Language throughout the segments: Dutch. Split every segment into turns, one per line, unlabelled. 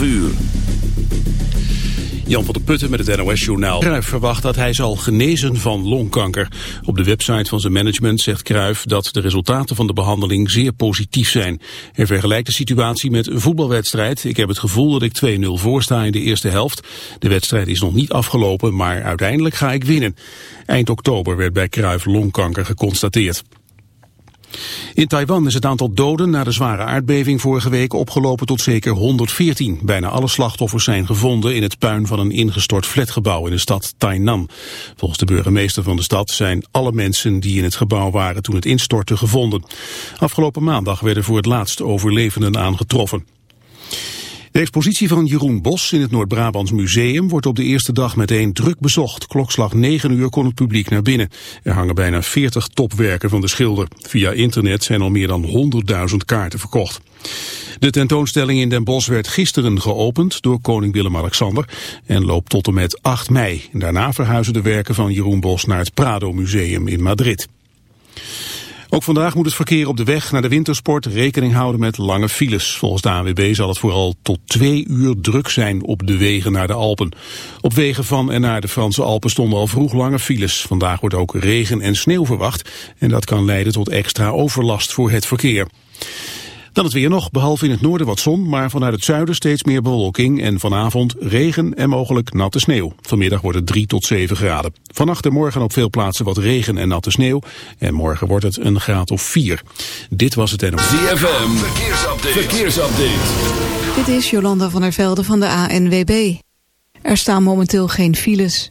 12 uur.
Jan van der Putten met het NOS-journaal. Cruijff verwacht dat hij zal genezen van longkanker. Op de website van zijn management zegt Cruijff dat de resultaten van de behandeling zeer positief zijn. Hij vergelijkt de situatie met een voetbalwedstrijd. Ik heb het gevoel dat ik 2-0 voorsta in de eerste helft. De wedstrijd is nog niet afgelopen, maar uiteindelijk ga ik winnen. Eind oktober werd bij Cruijff longkanker geconstateerd. In Taiwan is het aantal doden na de zware aardbeving vorige week opgelopen tot zeker 114. Bijna alle slachtoffers zijn gevonden in het puin van een ingestort flatgebouw in de stad Tainan. Volgens de burgemeester van de stad zijn alle mensen die in het gebouw waren toen het instortte gevonden. Afgelopen maandag werden voor het laatst overlevenden aangetroffen. De expositie van Jeroen Bos in het Noord-Brabants Museum wordt op de eerste dag meteen druk bezocht. Klokslag 9 uur kon het publiek naar binnen. Er hangen bijna 40 topwerken van de schilder. Via internet zijn al meer dan 100.000 kaarten verkocht. De tentoonstelling in Den Bosch werd gisteren geopend door koning Willem-Alexander en loopt tot en met 8 mei. Daarna verhuizen de werken van Jeroen Bos naar het Prado Museum in Madrid. Ook vandaag moet het verkeer op de weg naar de wintersport rekening houden met lange files. Volgens de ANWB zal het vooral tot twee uur druk zijn op de wegen naar de Alpen. Op wegen van en naar de Franse Alpen stonden al vroeg lange files. Vandaag wordt ook regen en sneeuw verwacht en dat kan leiden tot extra overlast voor het verkeer. Dan het weer nog, behalve in het noorden wat zon, maar vanuit het zuiden steeds meer bewolking en vanavond regen en mogelijk natte sneeuw. Vanmiddag wordt het 3 tot 7 graden. Vannacht en morgen op veel plaatsen wat regen en natte sneeuw en morgen wordt het een graad of 4. Dit was het NOS.
ZFM, verkeersupdate. verkeersupdate.
Dit is Jolanda van der Velde van de ANWB. Er staan momenteel geen files.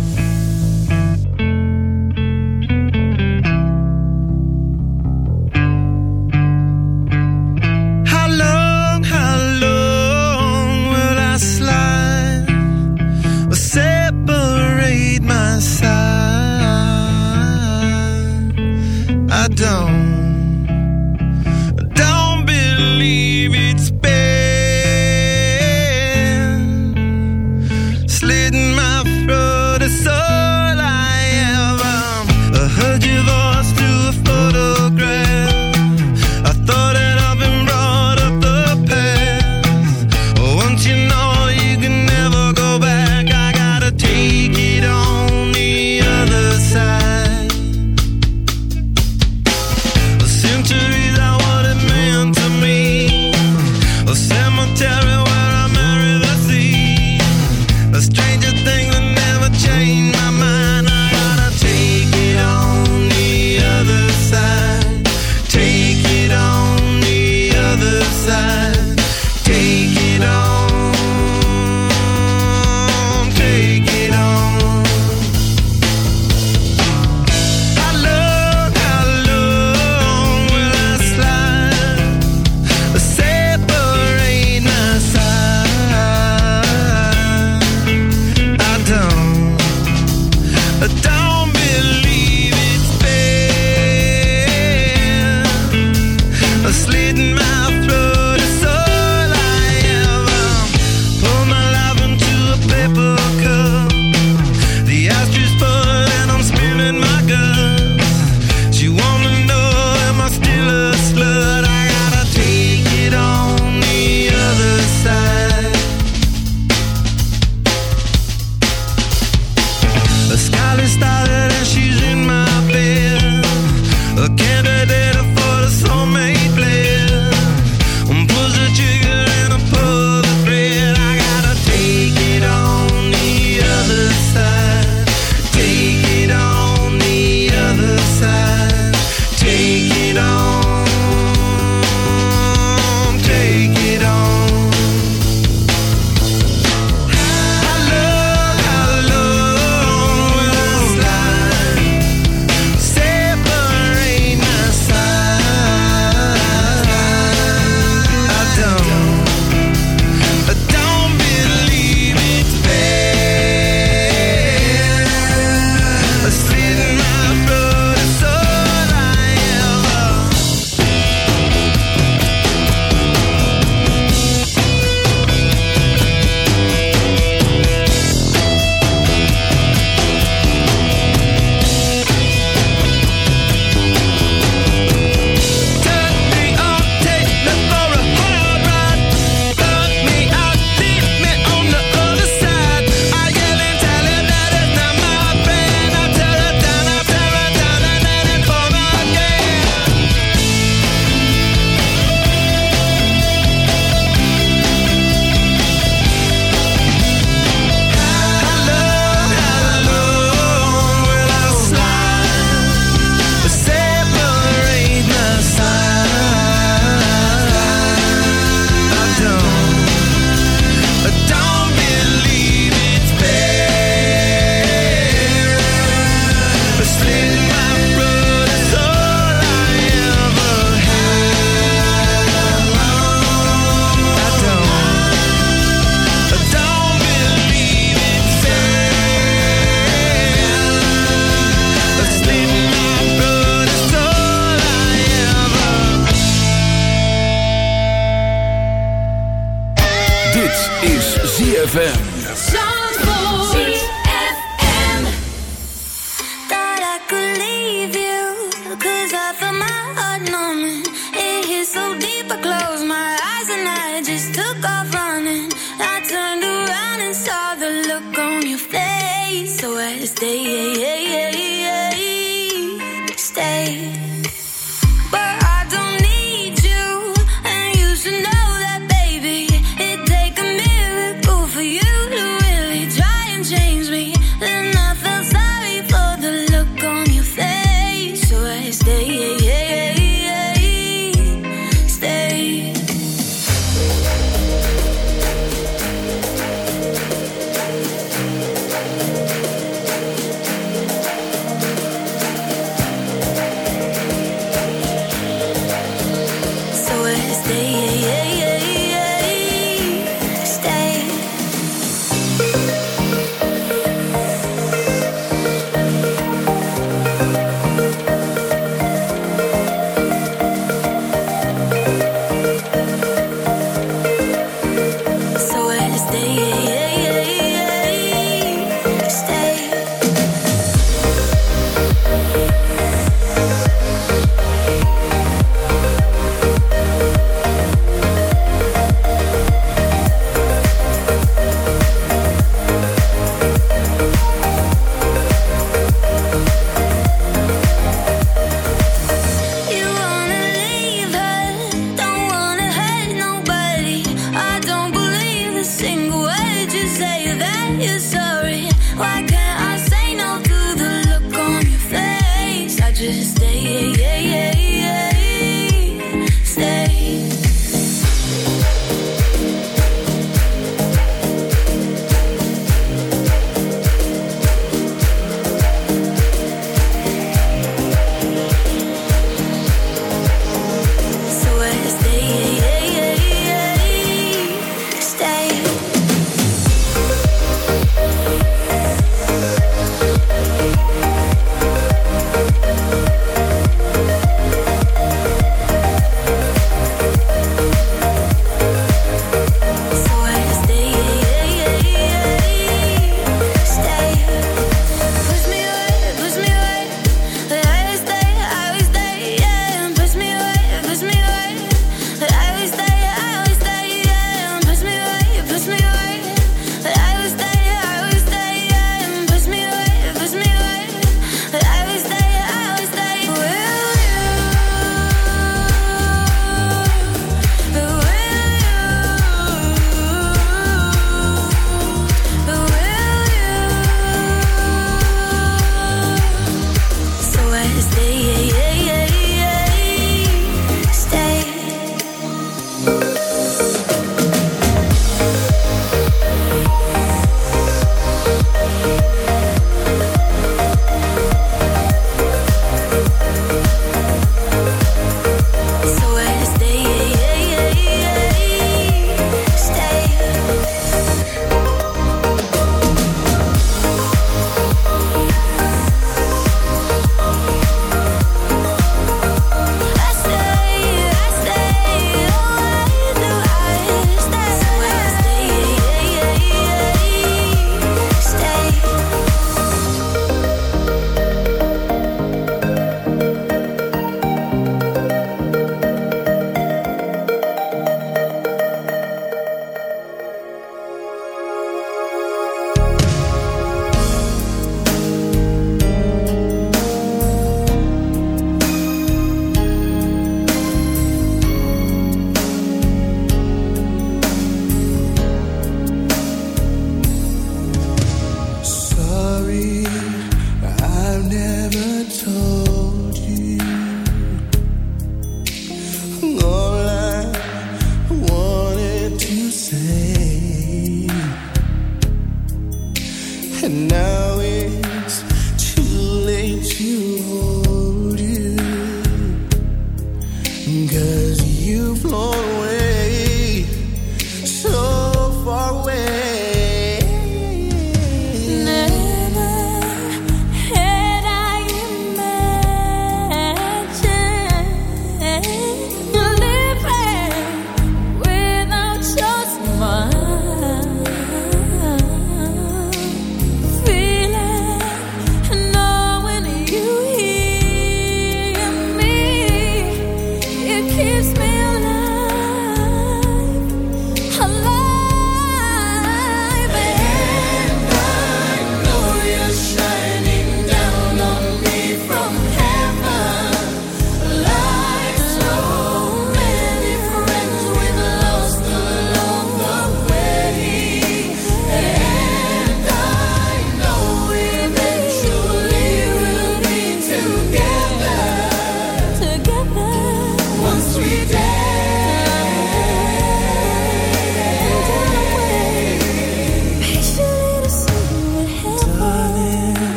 ZFM.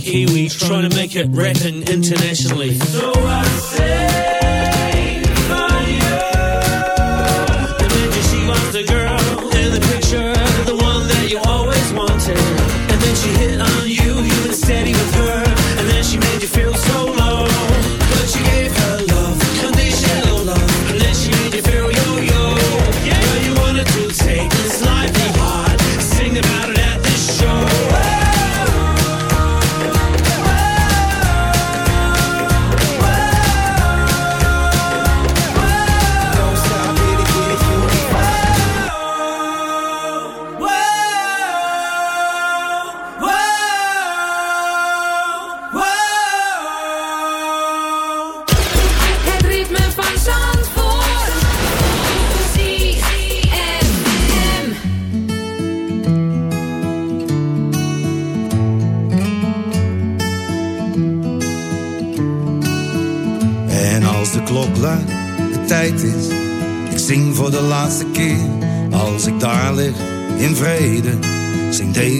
Kiwi trying to make it rapping internationally.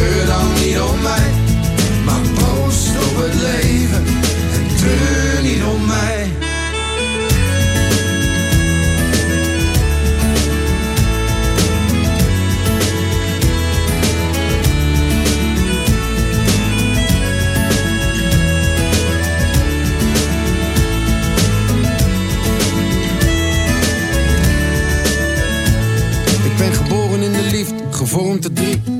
treur dan niet om mij. Maar proost op het leven en treur niet om mij.
Ik ben geboren in de liefde, gevormd te drie.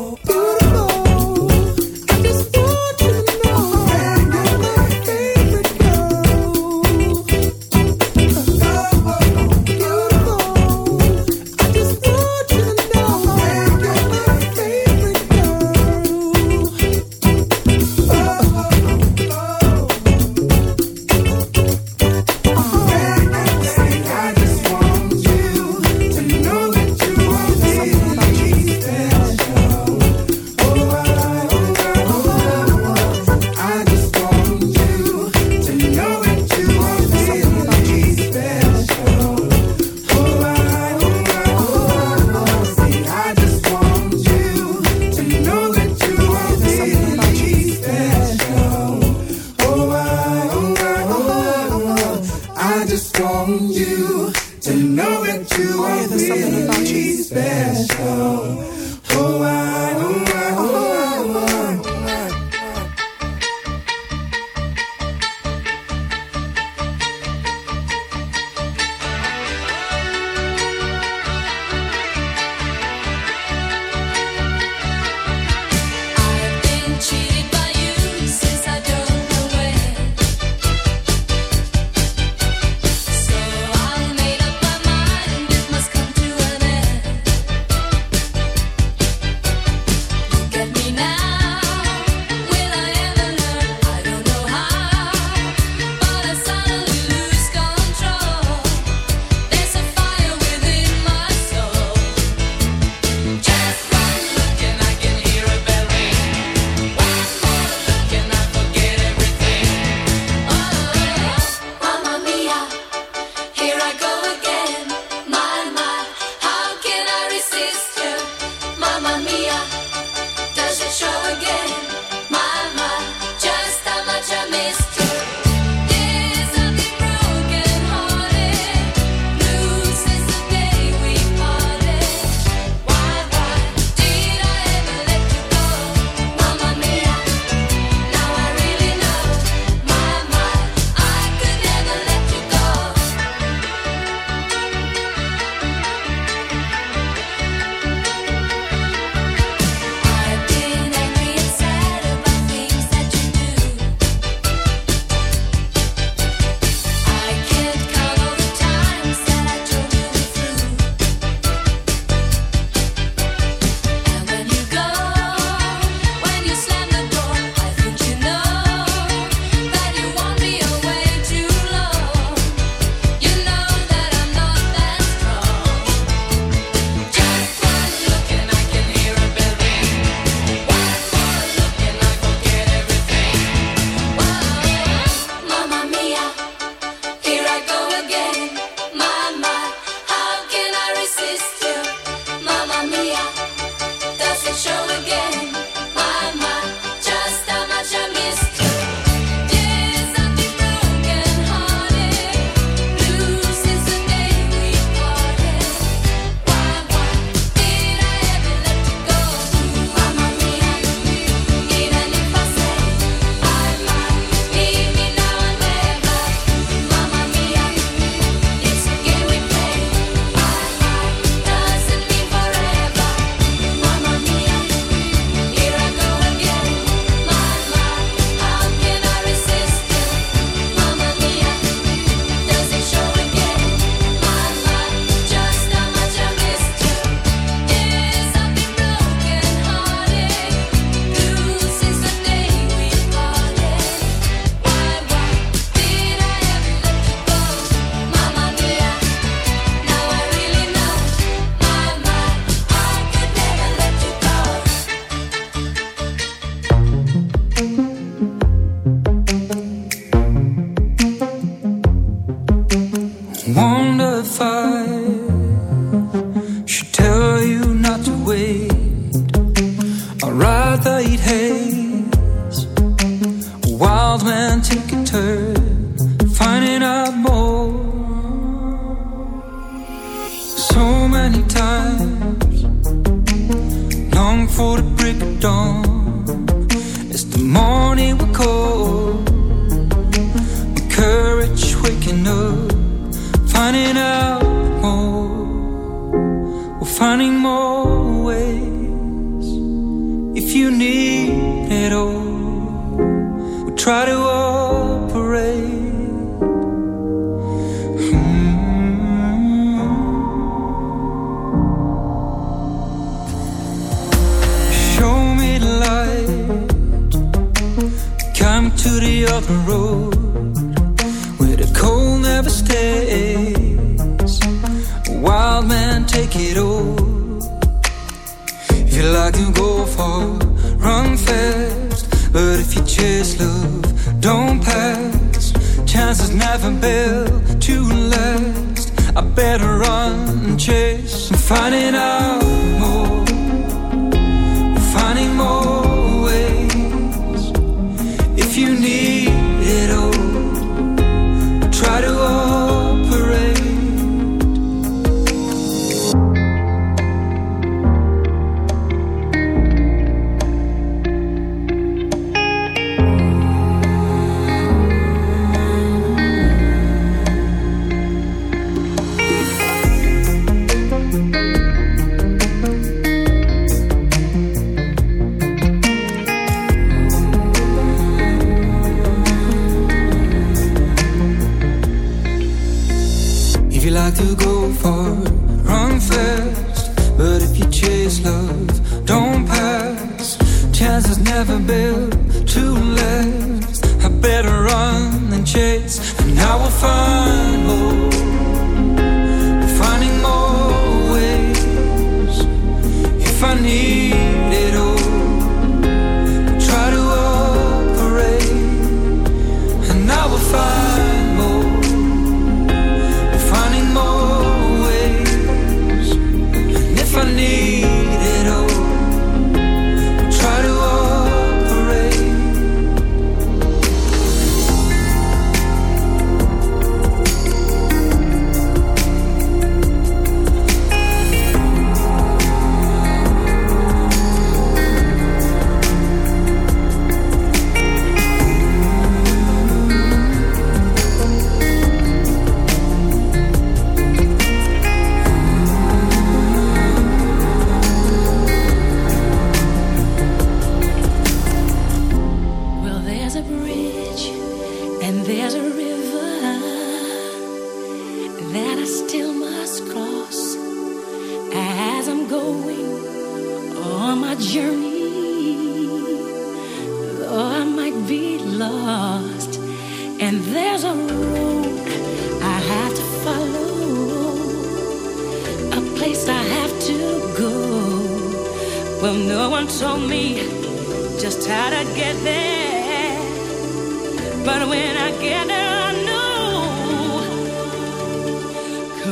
wonderful.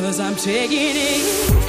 Cause I'm taking it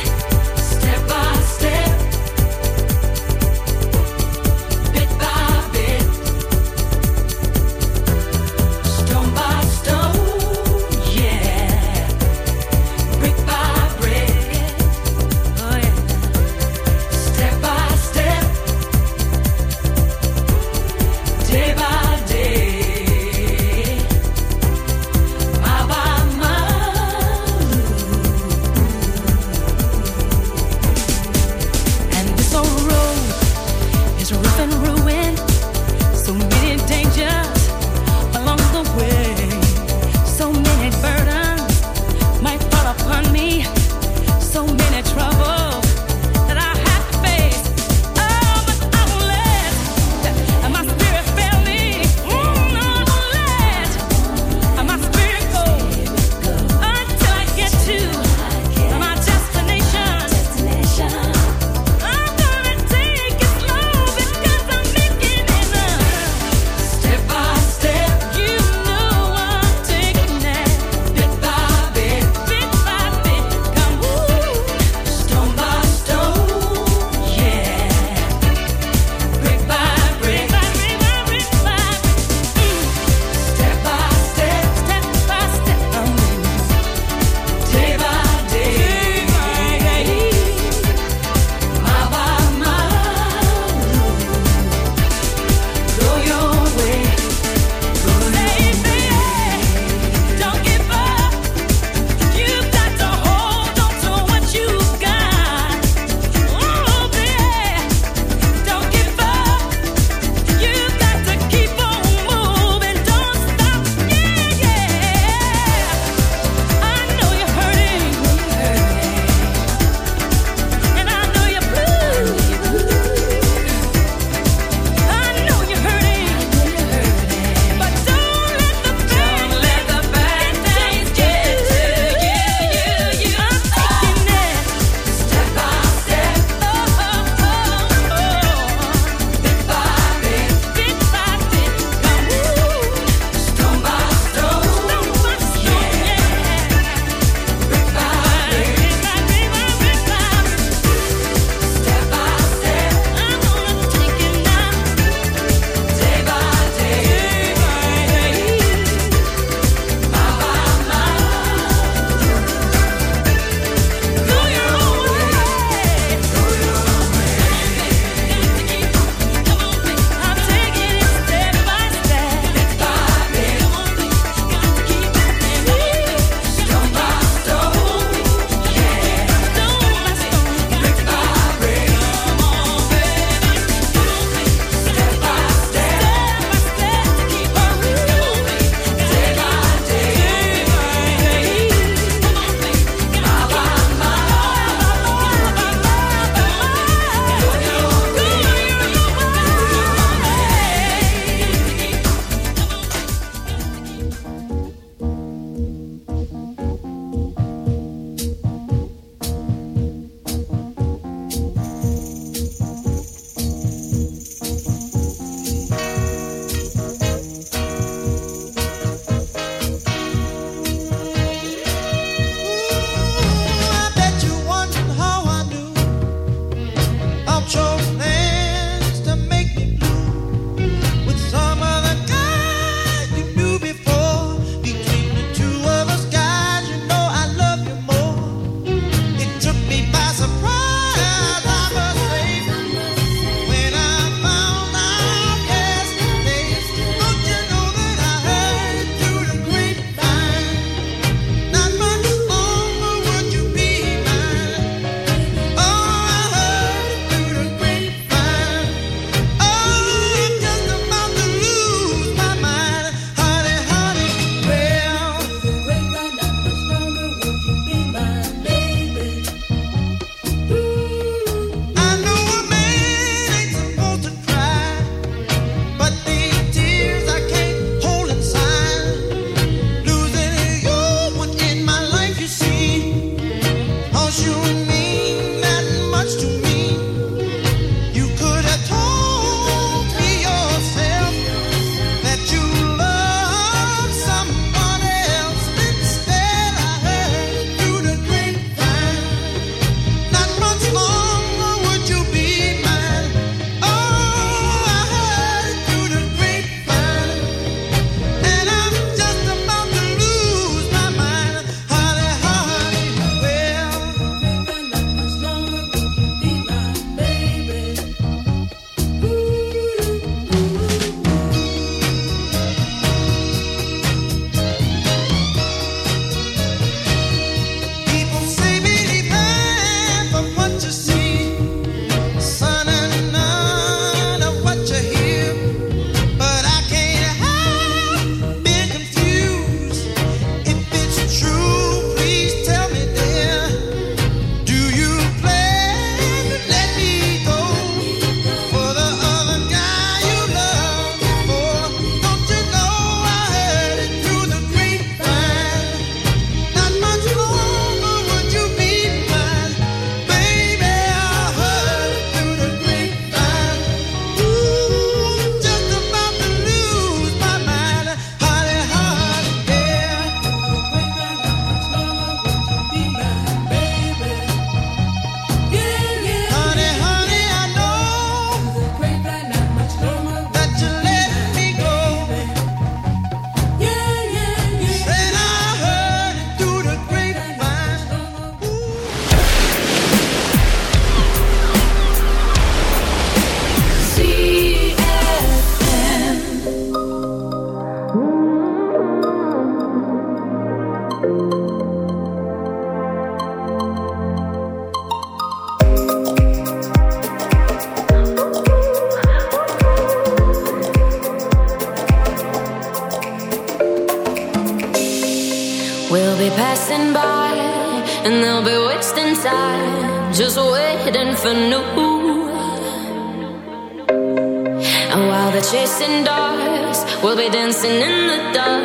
dancing in the dust,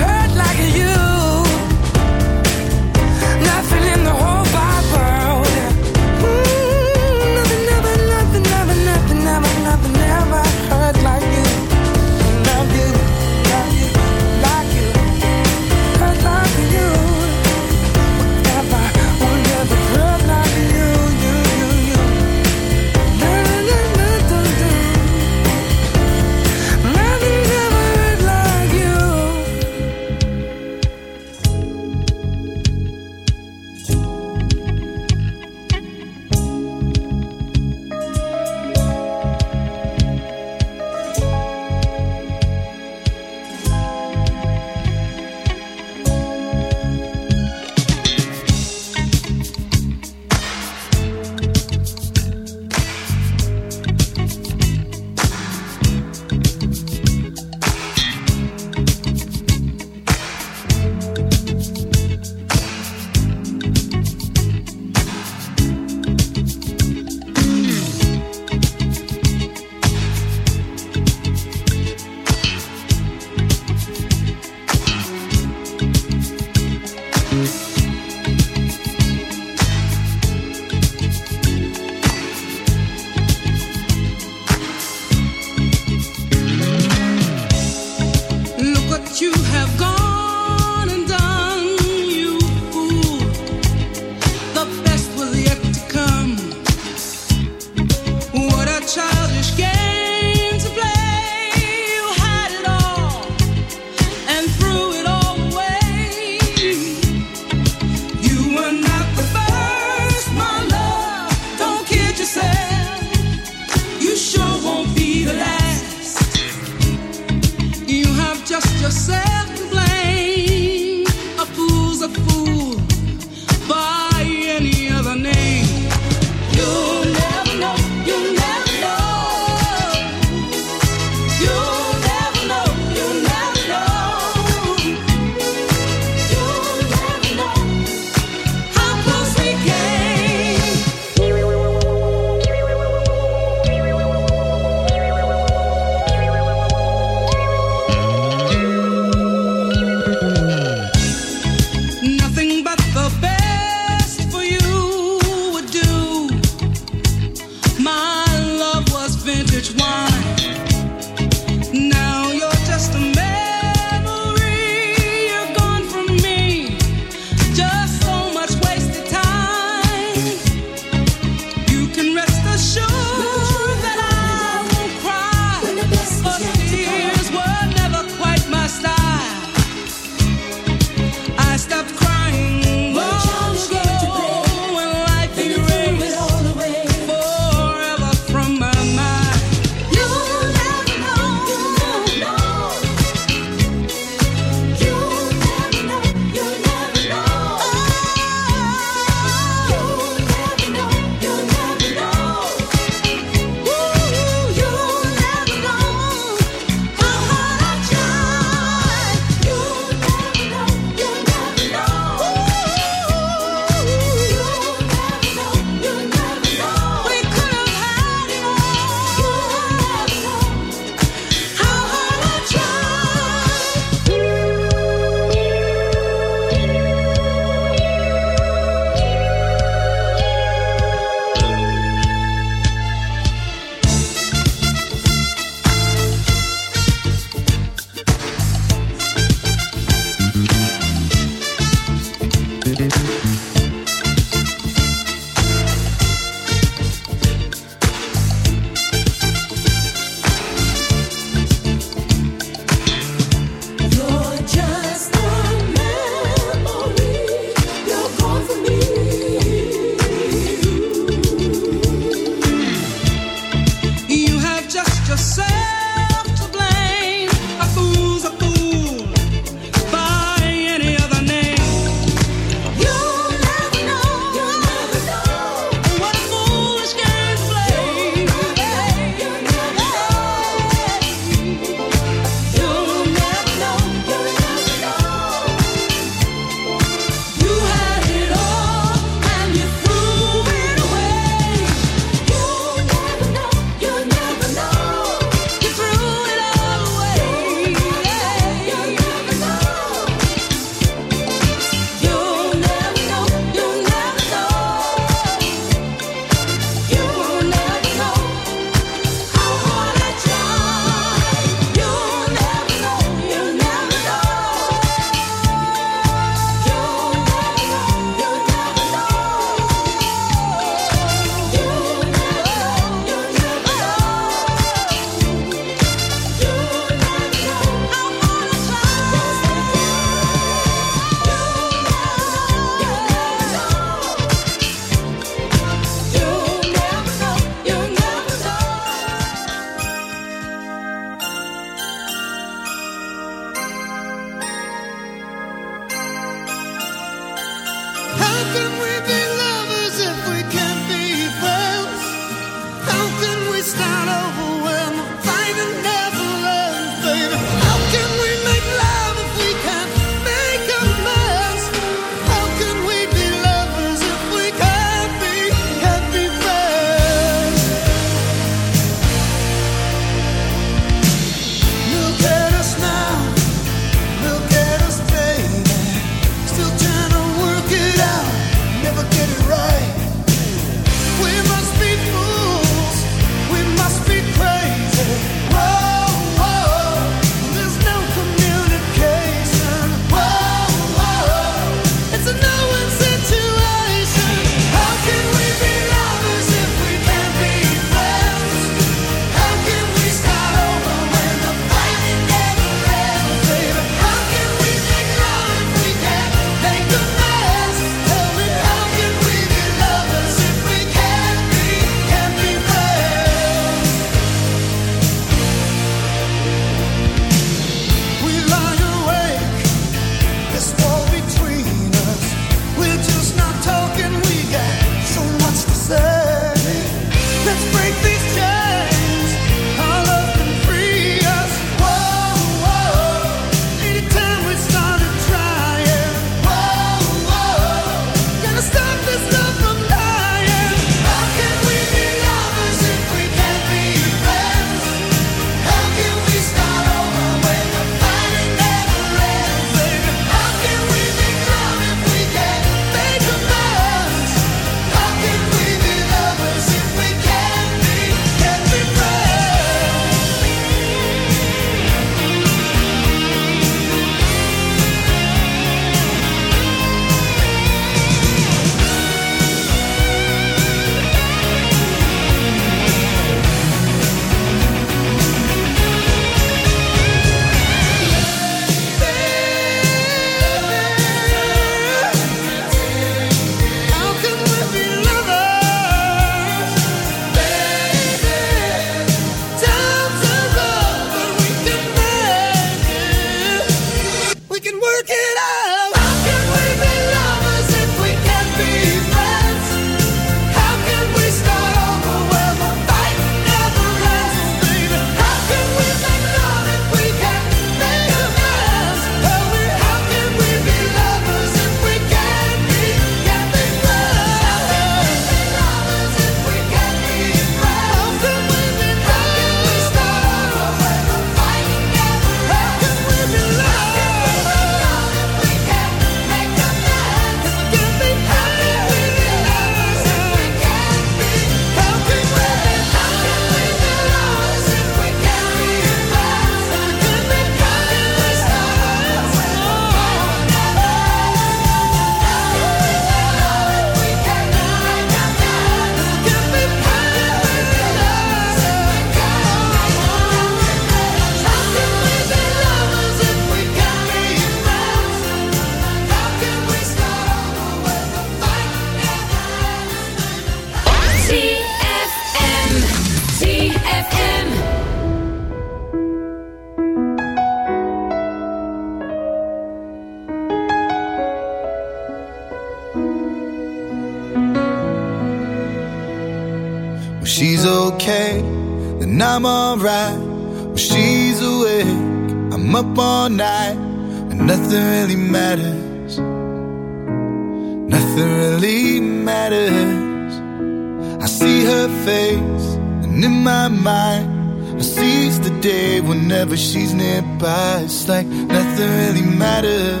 It's like nothing really matters.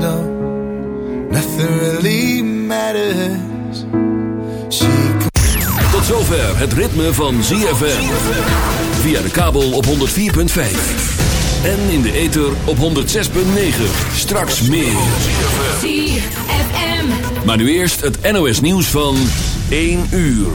No, nothing really matters. She
Tot zover het ritme van ZFM. Via de kabel op 104.5. En in de ether op 106.9. Straks meer.
ZFM.
Maar nu eerst het NOS nieuws van 1 uur.